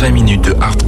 120 minutes de hardcore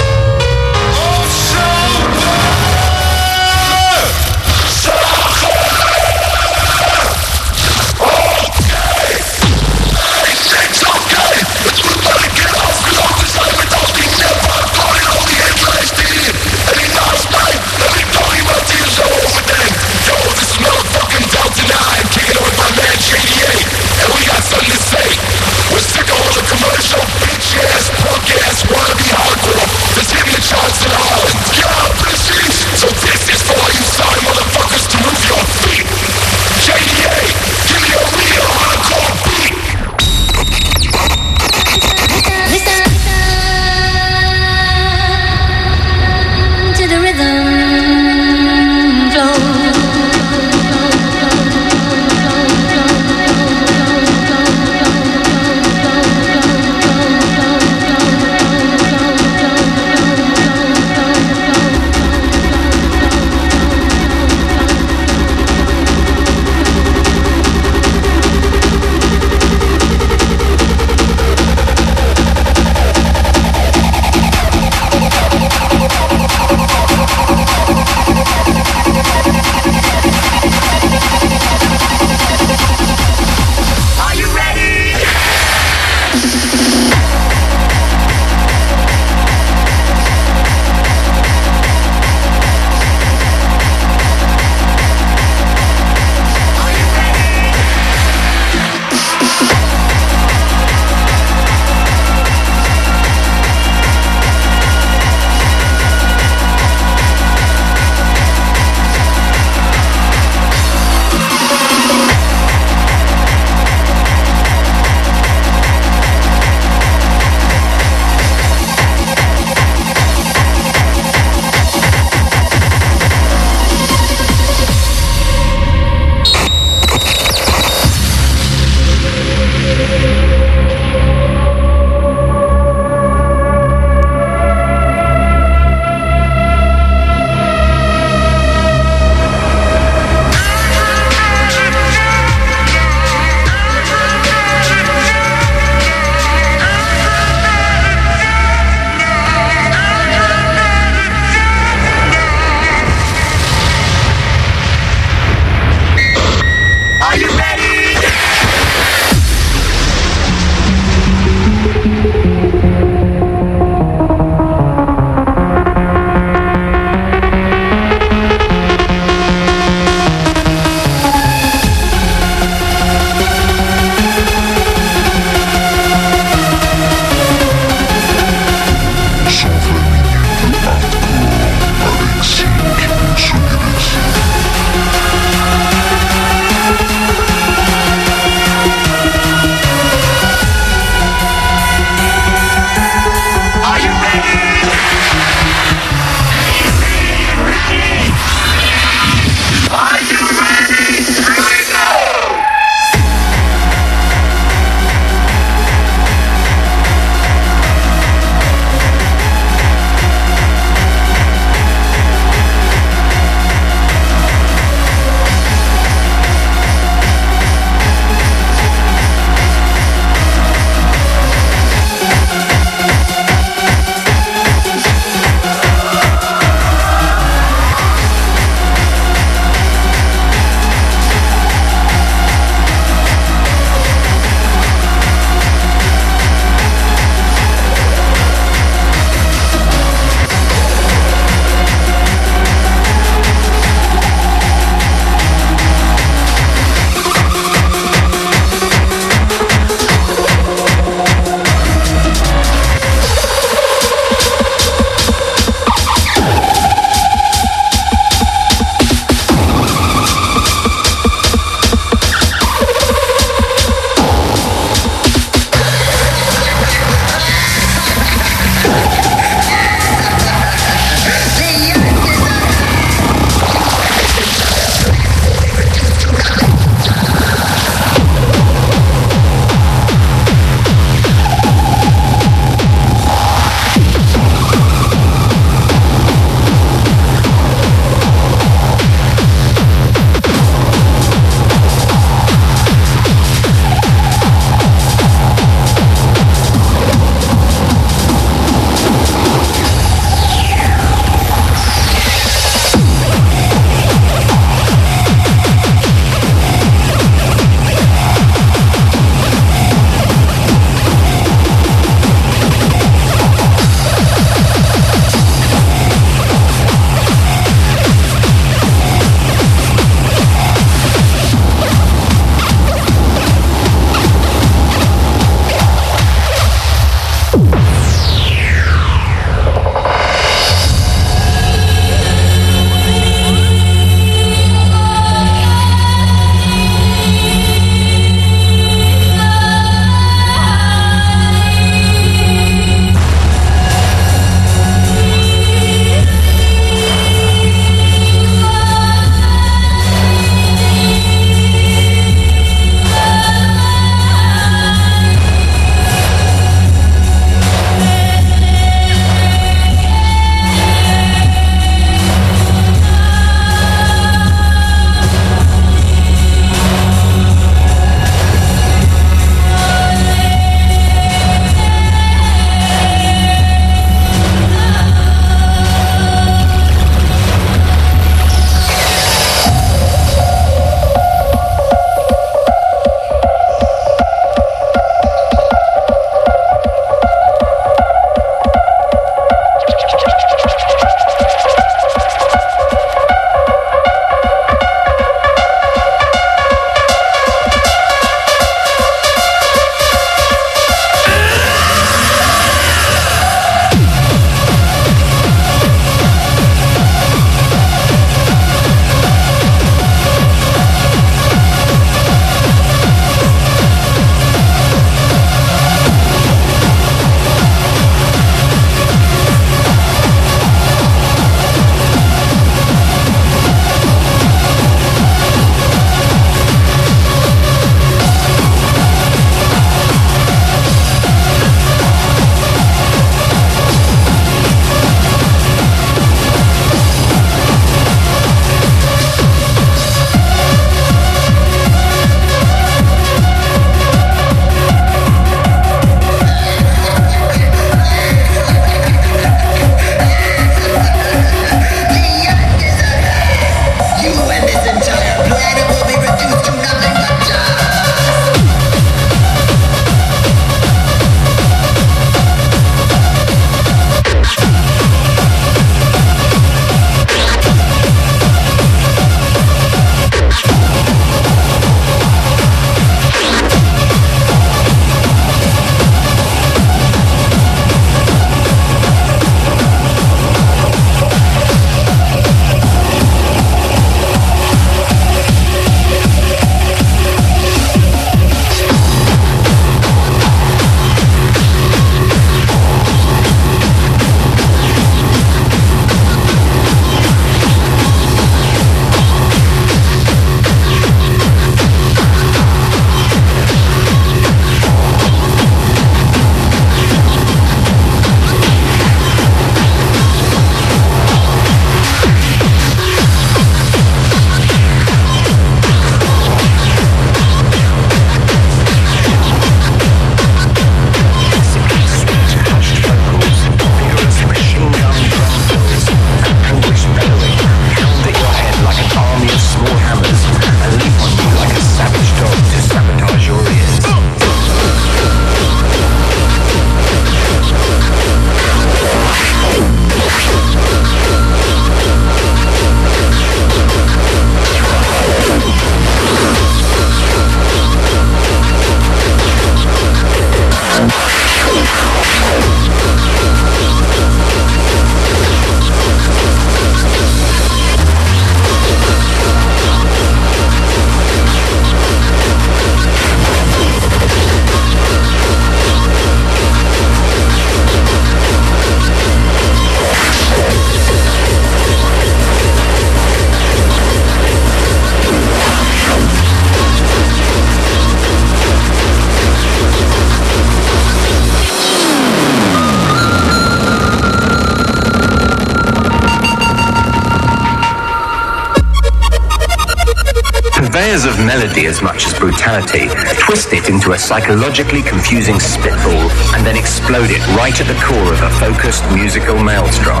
much as brutality twist it into a psychologically confusing spitball and then explode it right at the core of a focused musical maelstrom.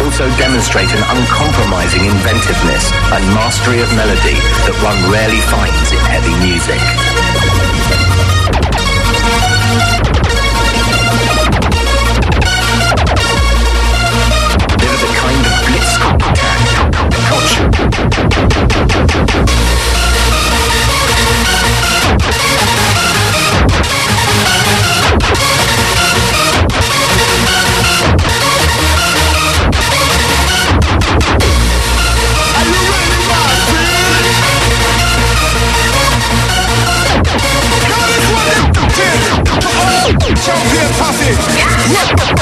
also demonstrate an uncompromising inventiveness and mastery of melody that one rarely finds in heavy music. sausage. Yeah.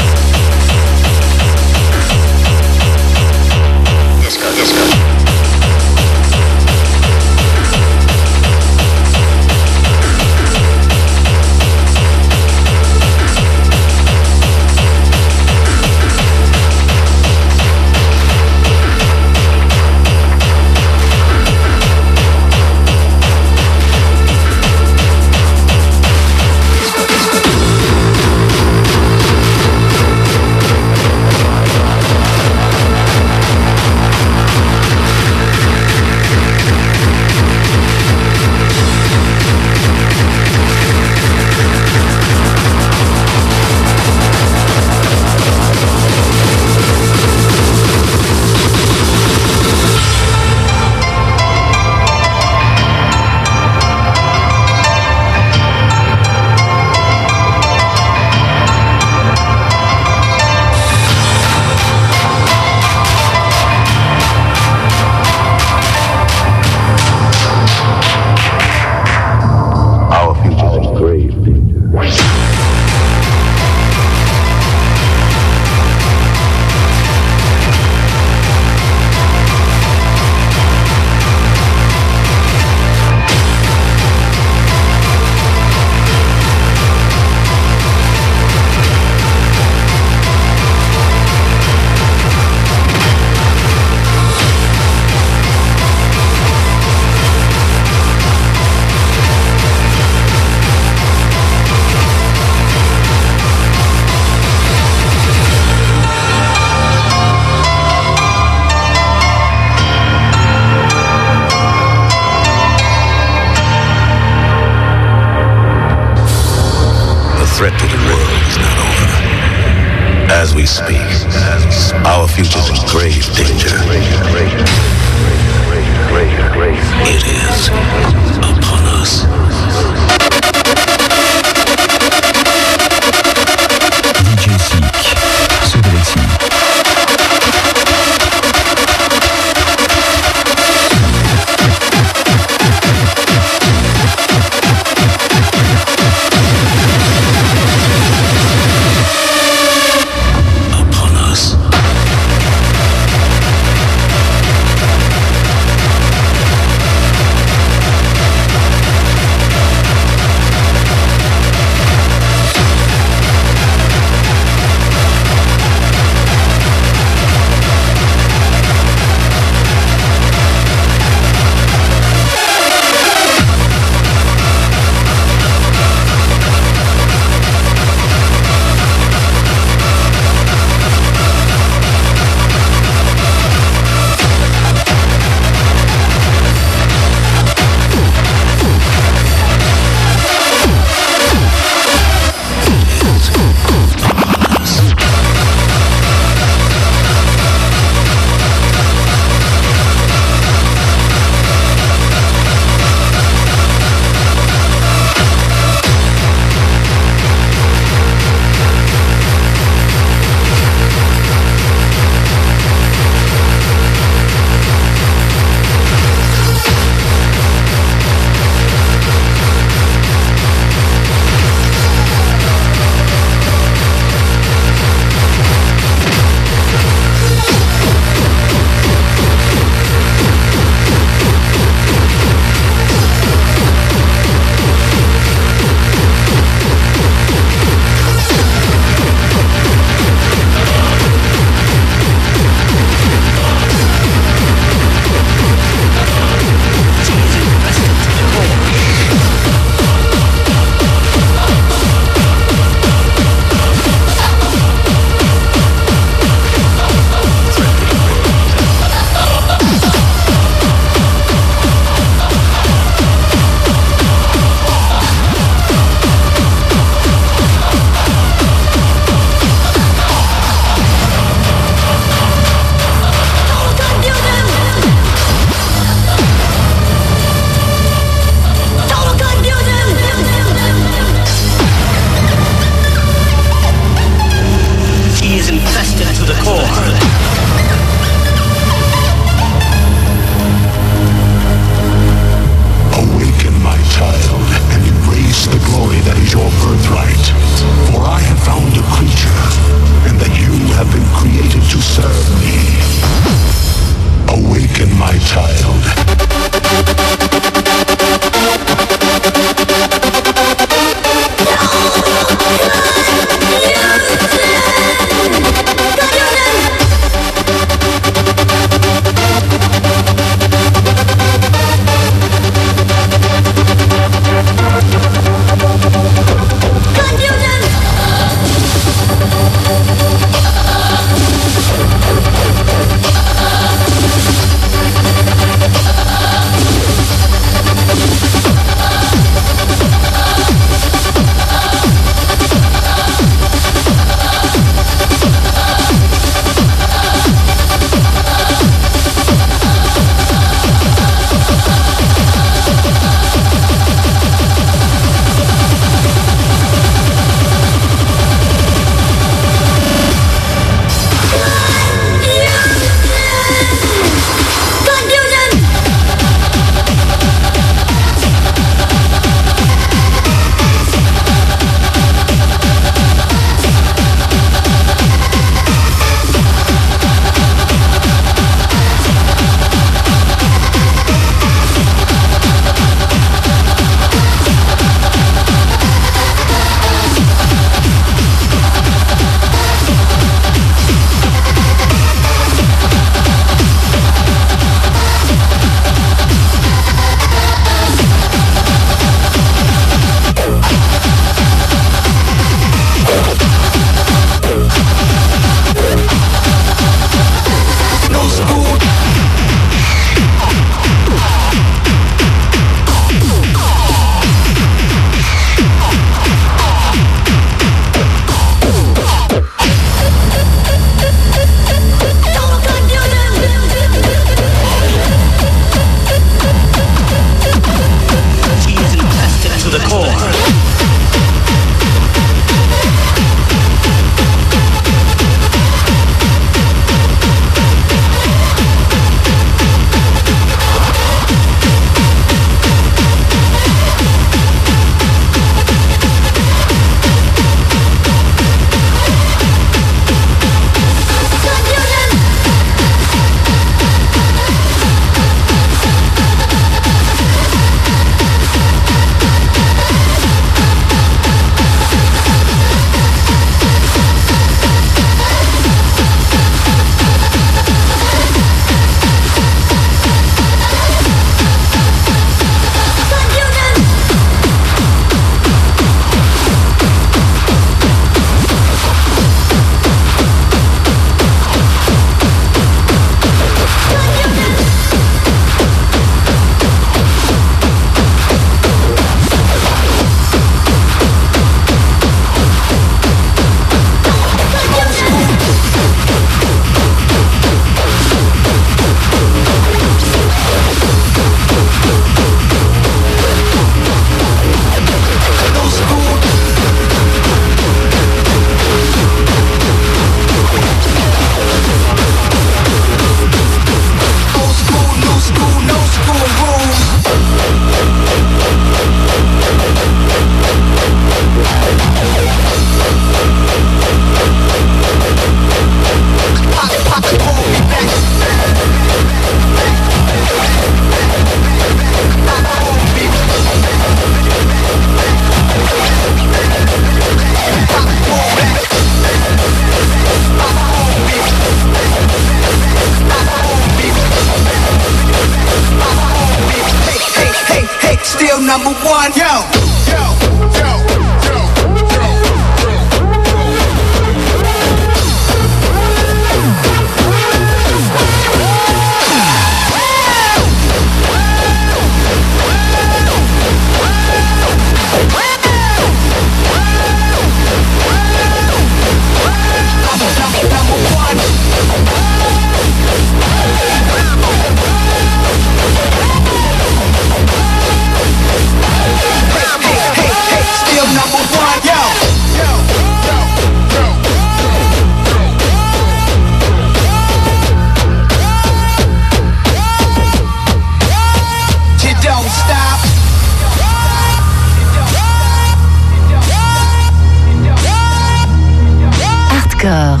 Hardcore.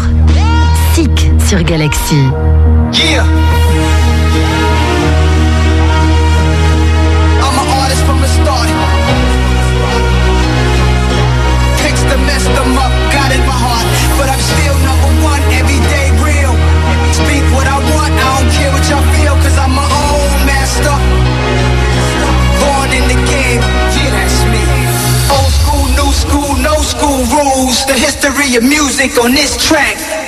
Sick sur Galaxy. the history of music on this track.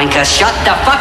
wanker. Shut the fuck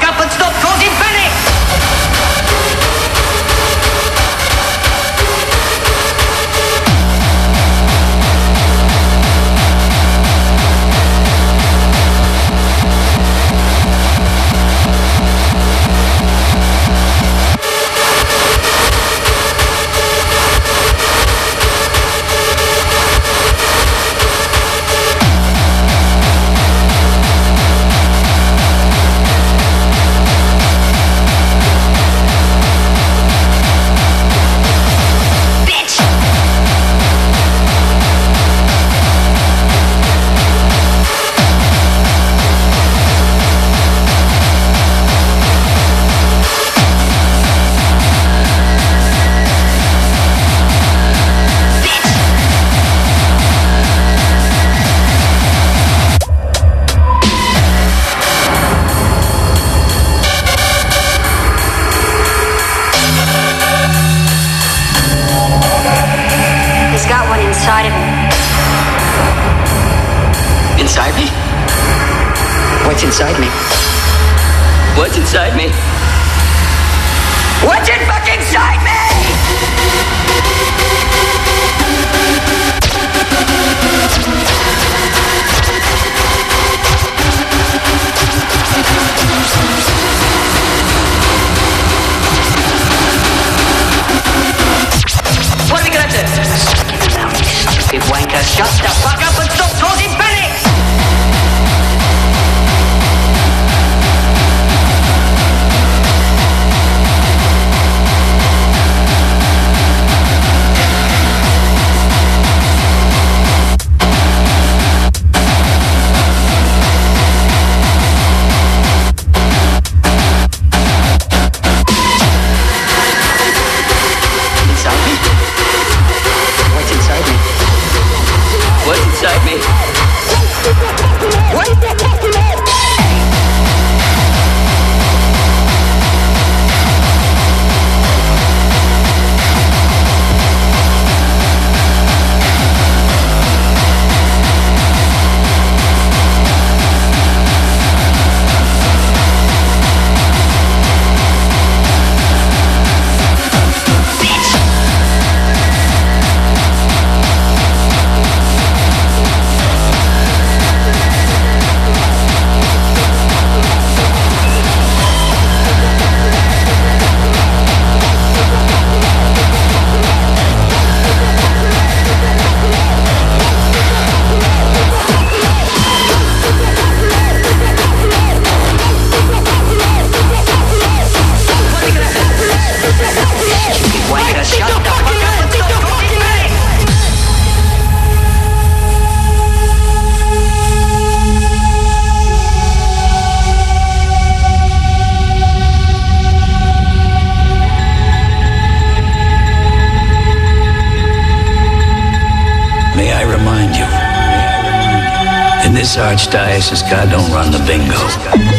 archdiocese God don't run the bingo.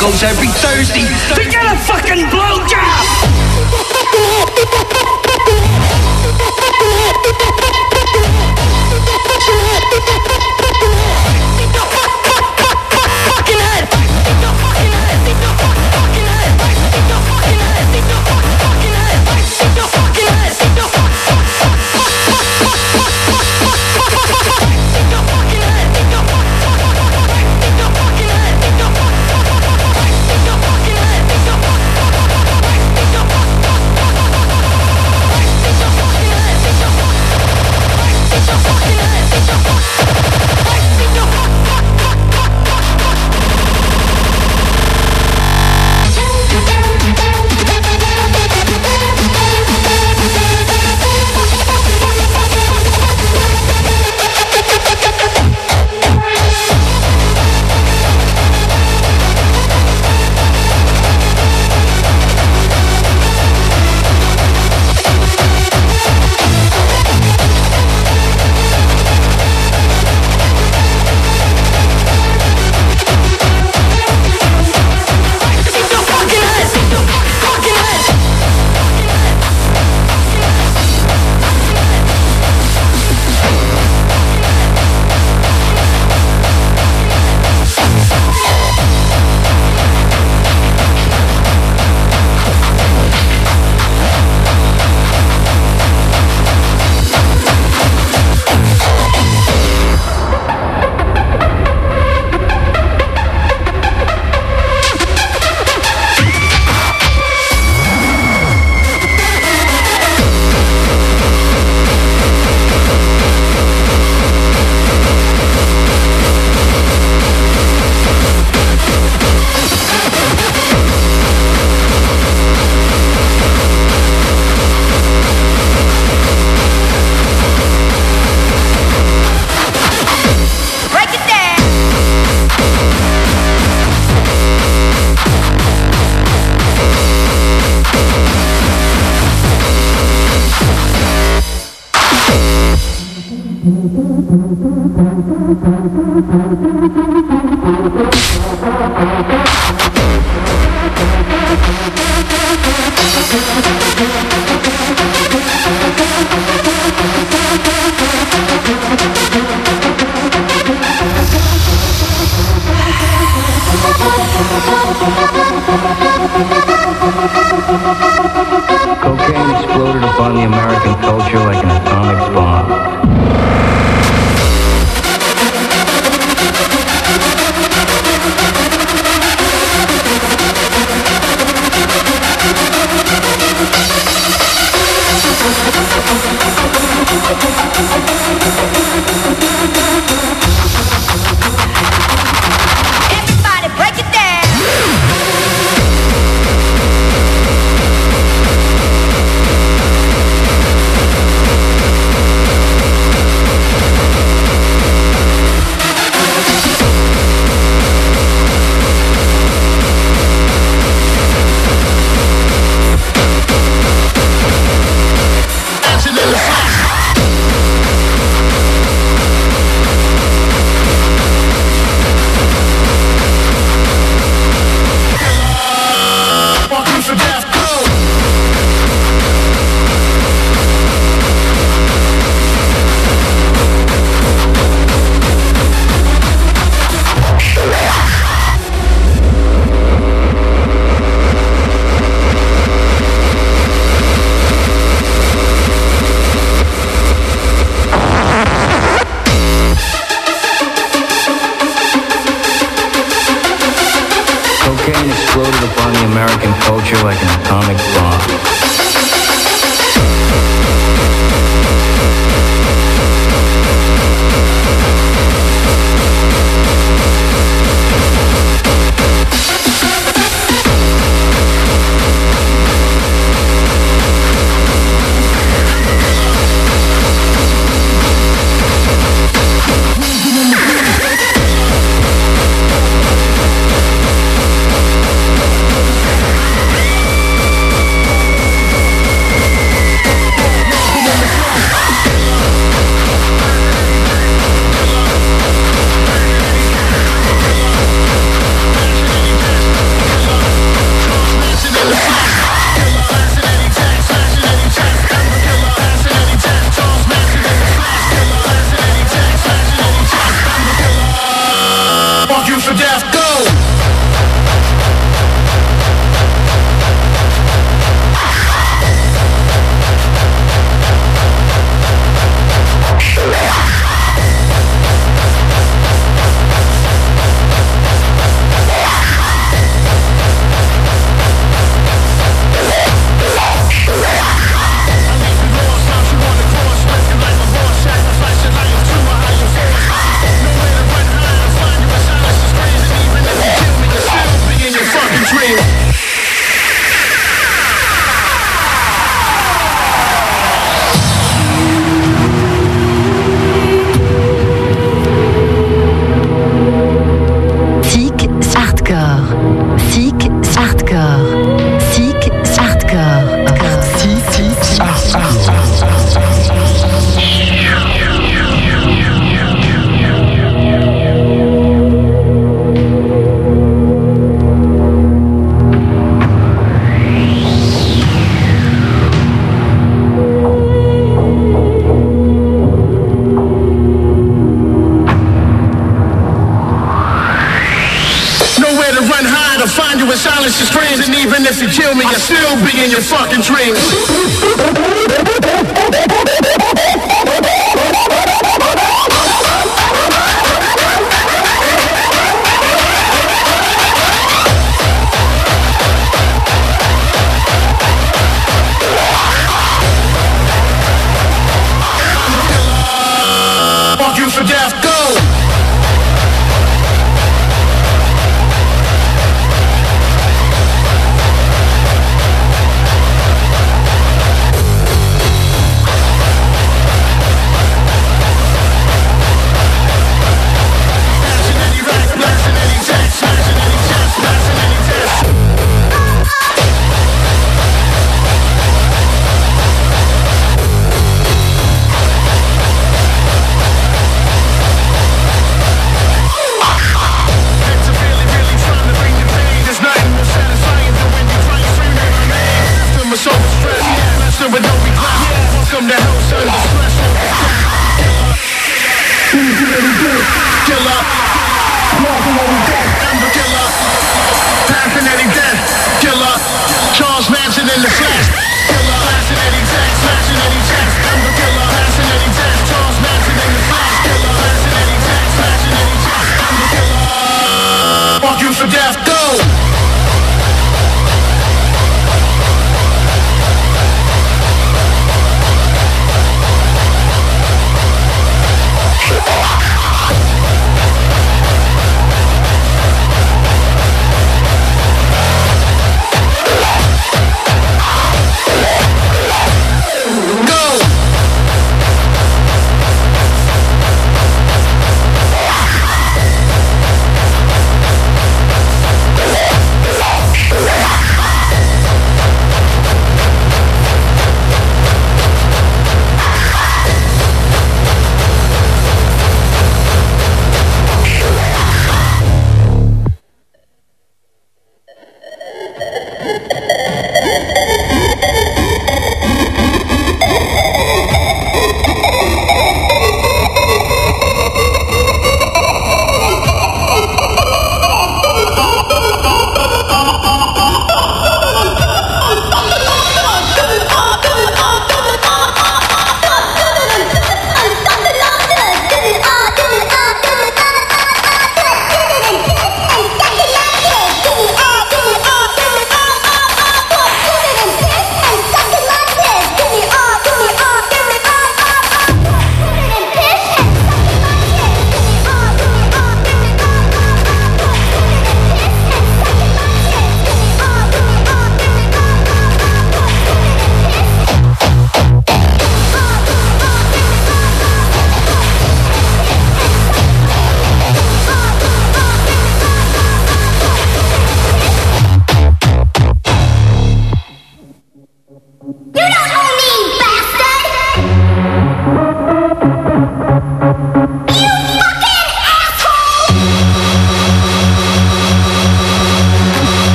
goes every Thursday to get a fucking blowjob!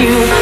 You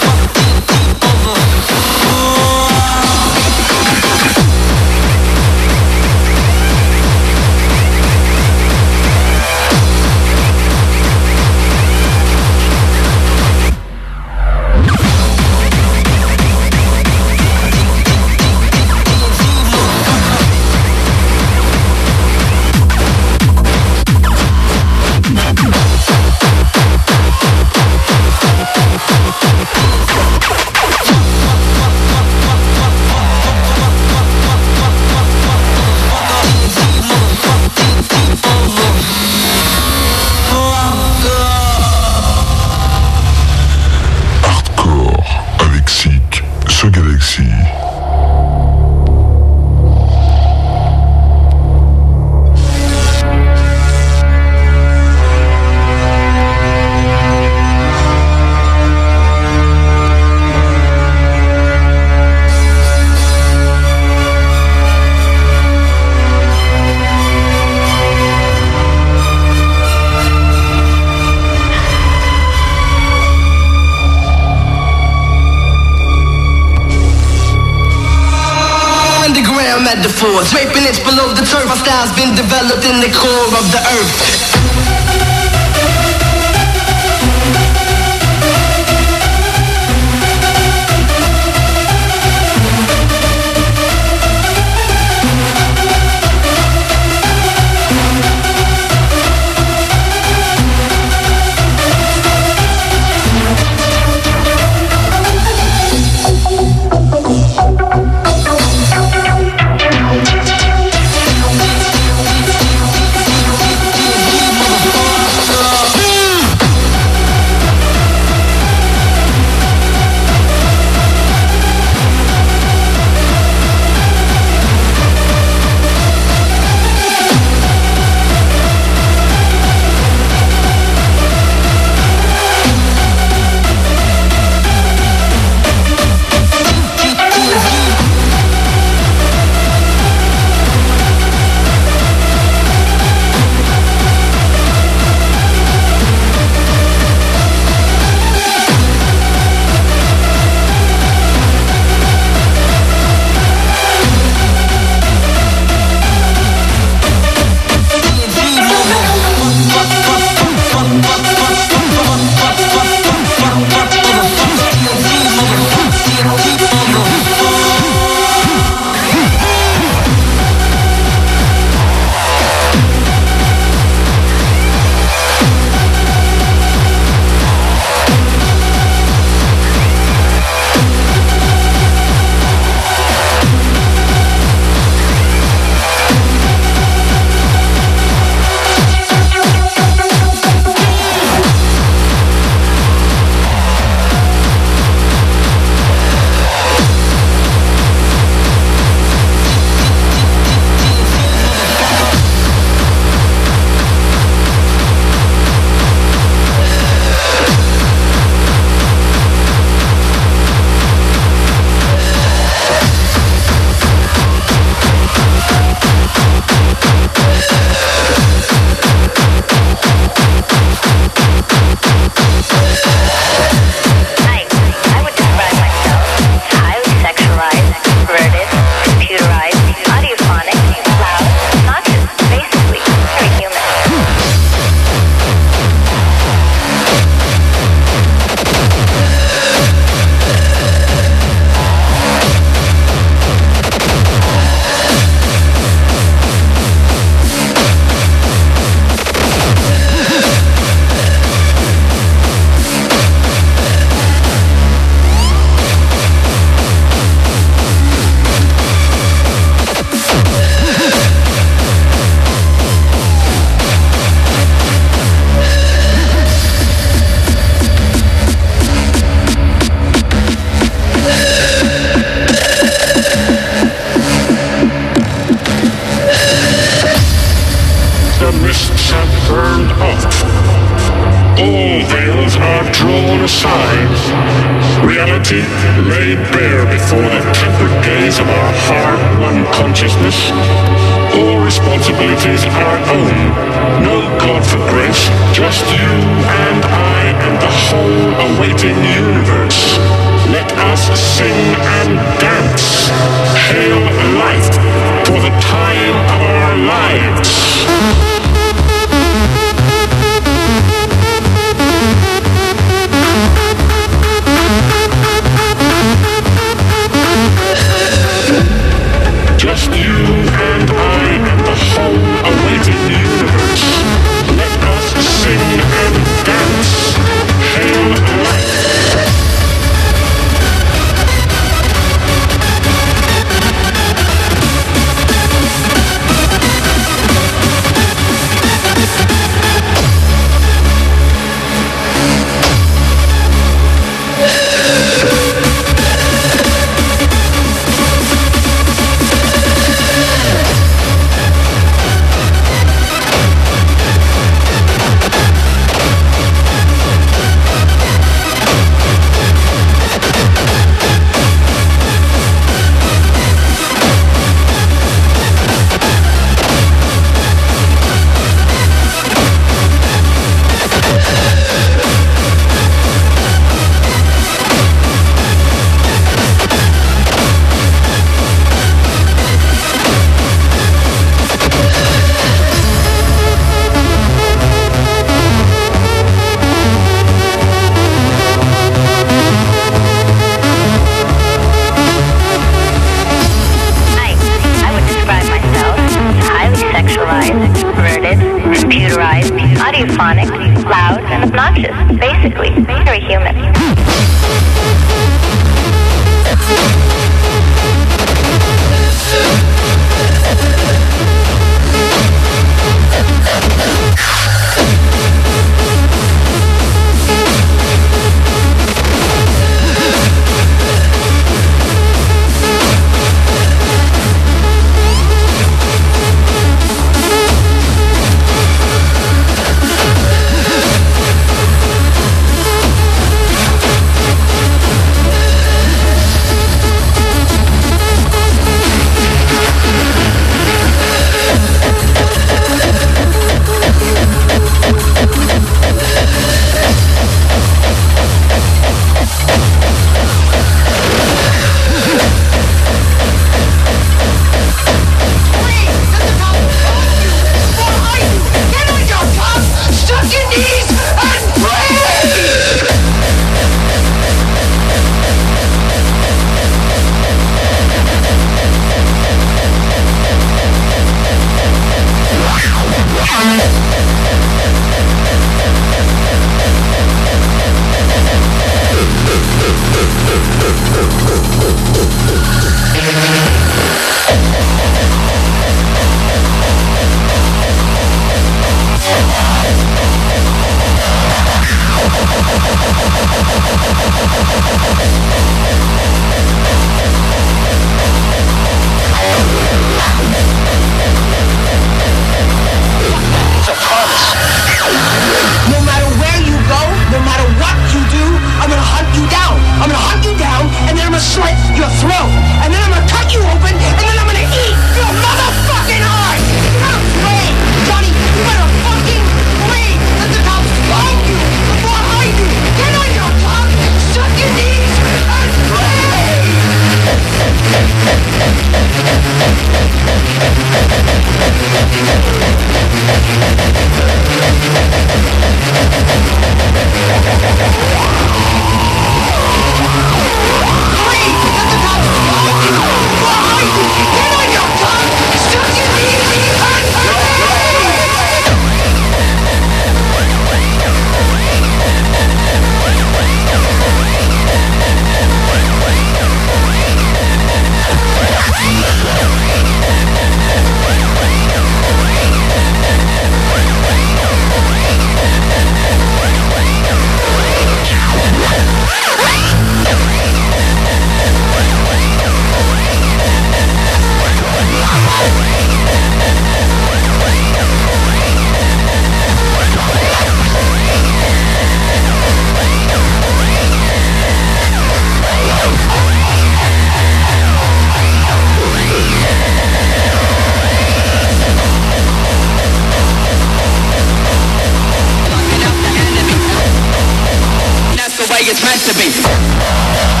way it's meant to be.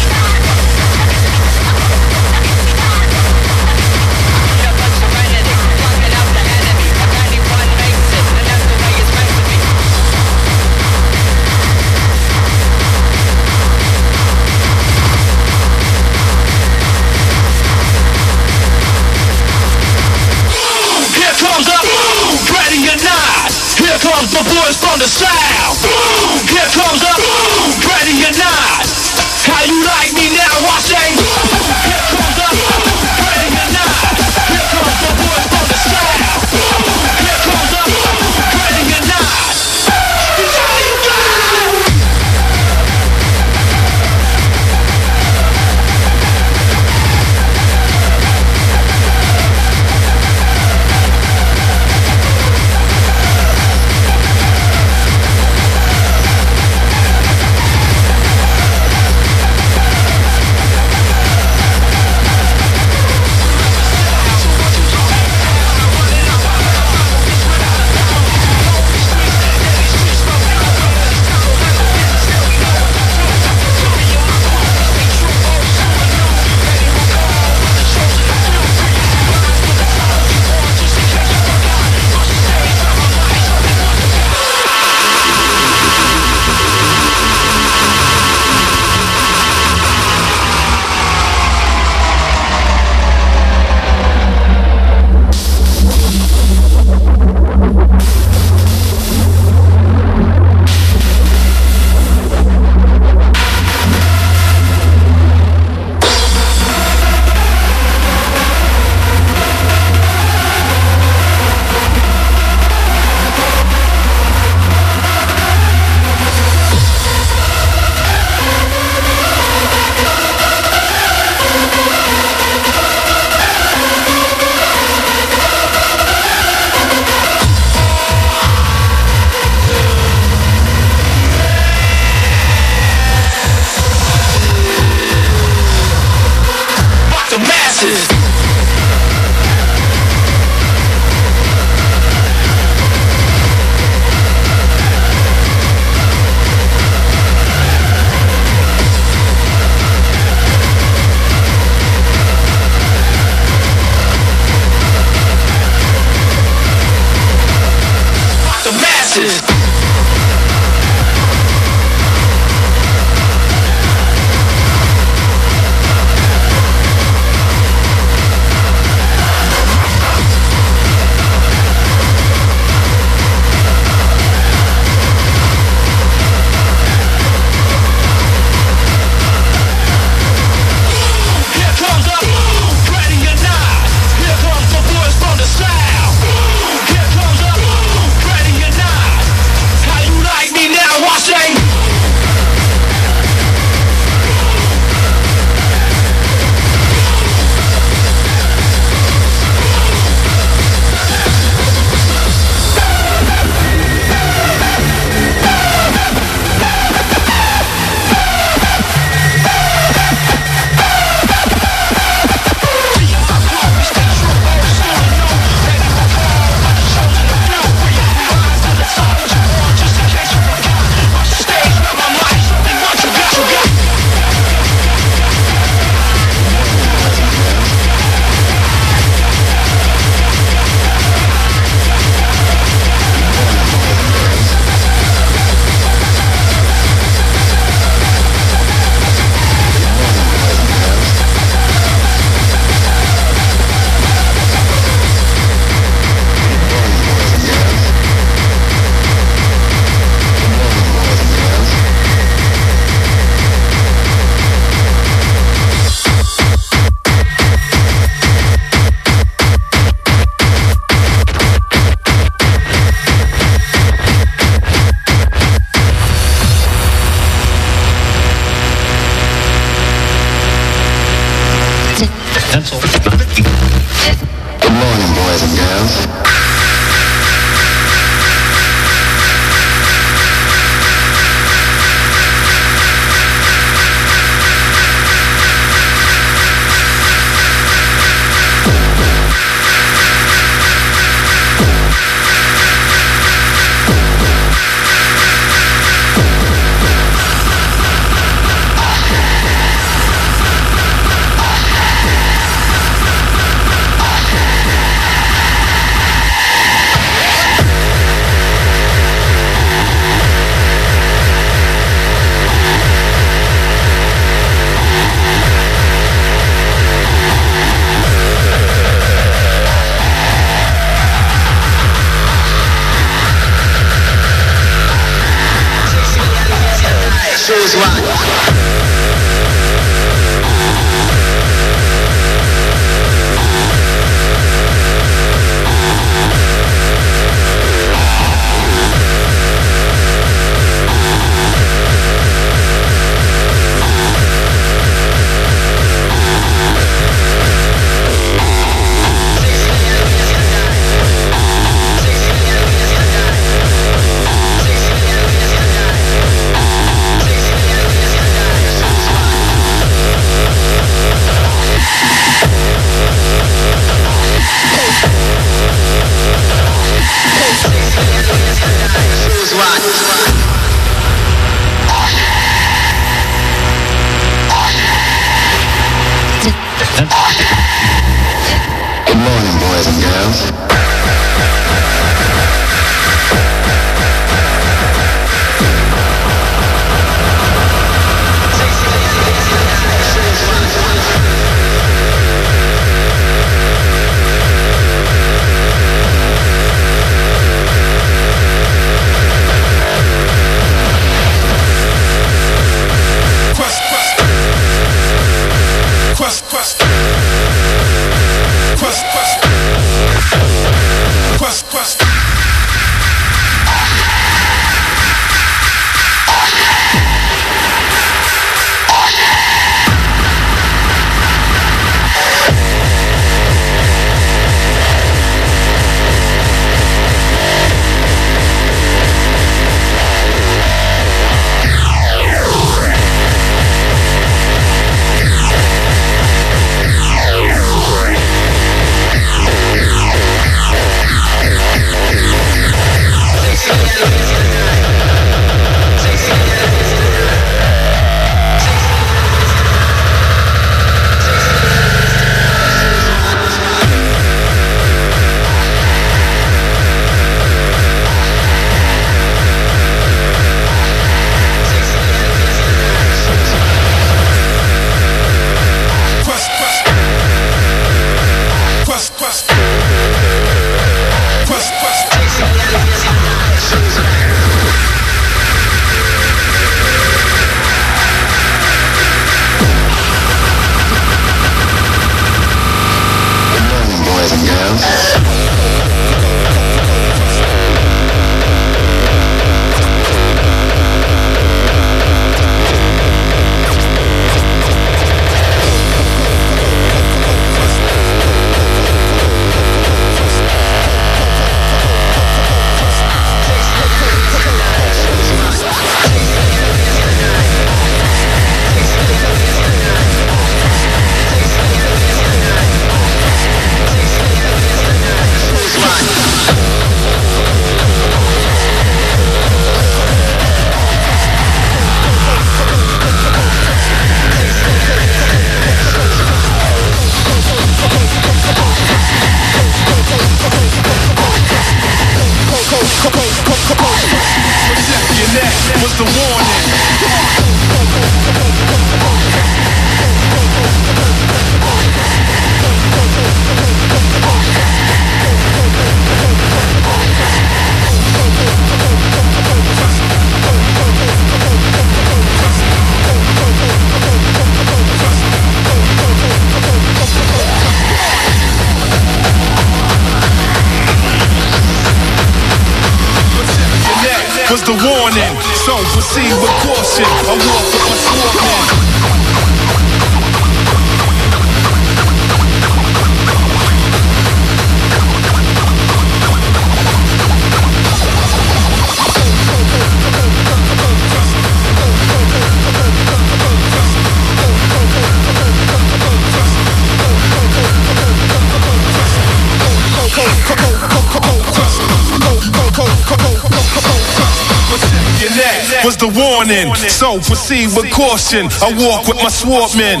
was the warning. So proceed with caution. I walk with my sword men.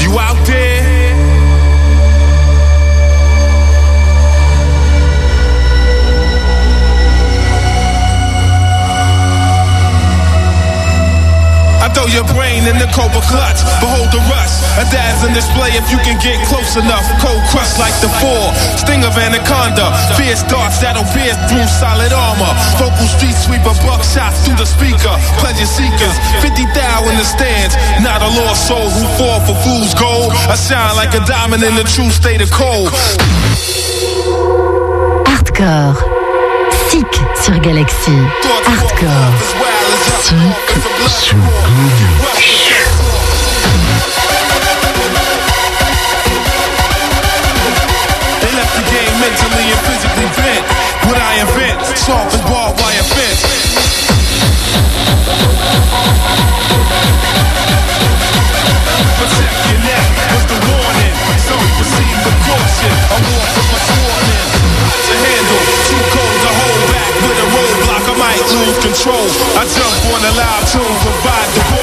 You out there? I green in the Cobra clutch. Behold the rush, a dazzling display if you can get close enough. Cold crush like the four, sting of anaconda. Fierce darts that'll pierce through solid armor. Vocal street sweeper, buckshot through the speaker. Pleasure seekers, 50 thou in the stands. Not a lost soul who fall for fool's gold. I shine like a diamond in the true state of cold. Hardcore. Sick sur Galaxie. Hardcore. The mentally and physically bent. What I invent, soft wire. Protect your neck was the warning. So proceed with caution. I lose control. I jump on a loud tune, provide the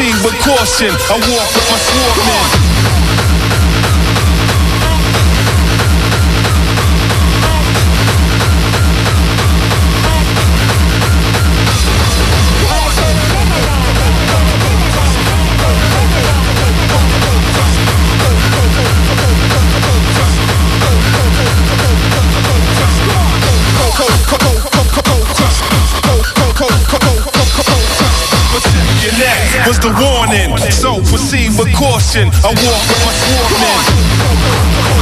proceed with caution. I walk with my sworn was the warning. So proceed with caution. I walk with my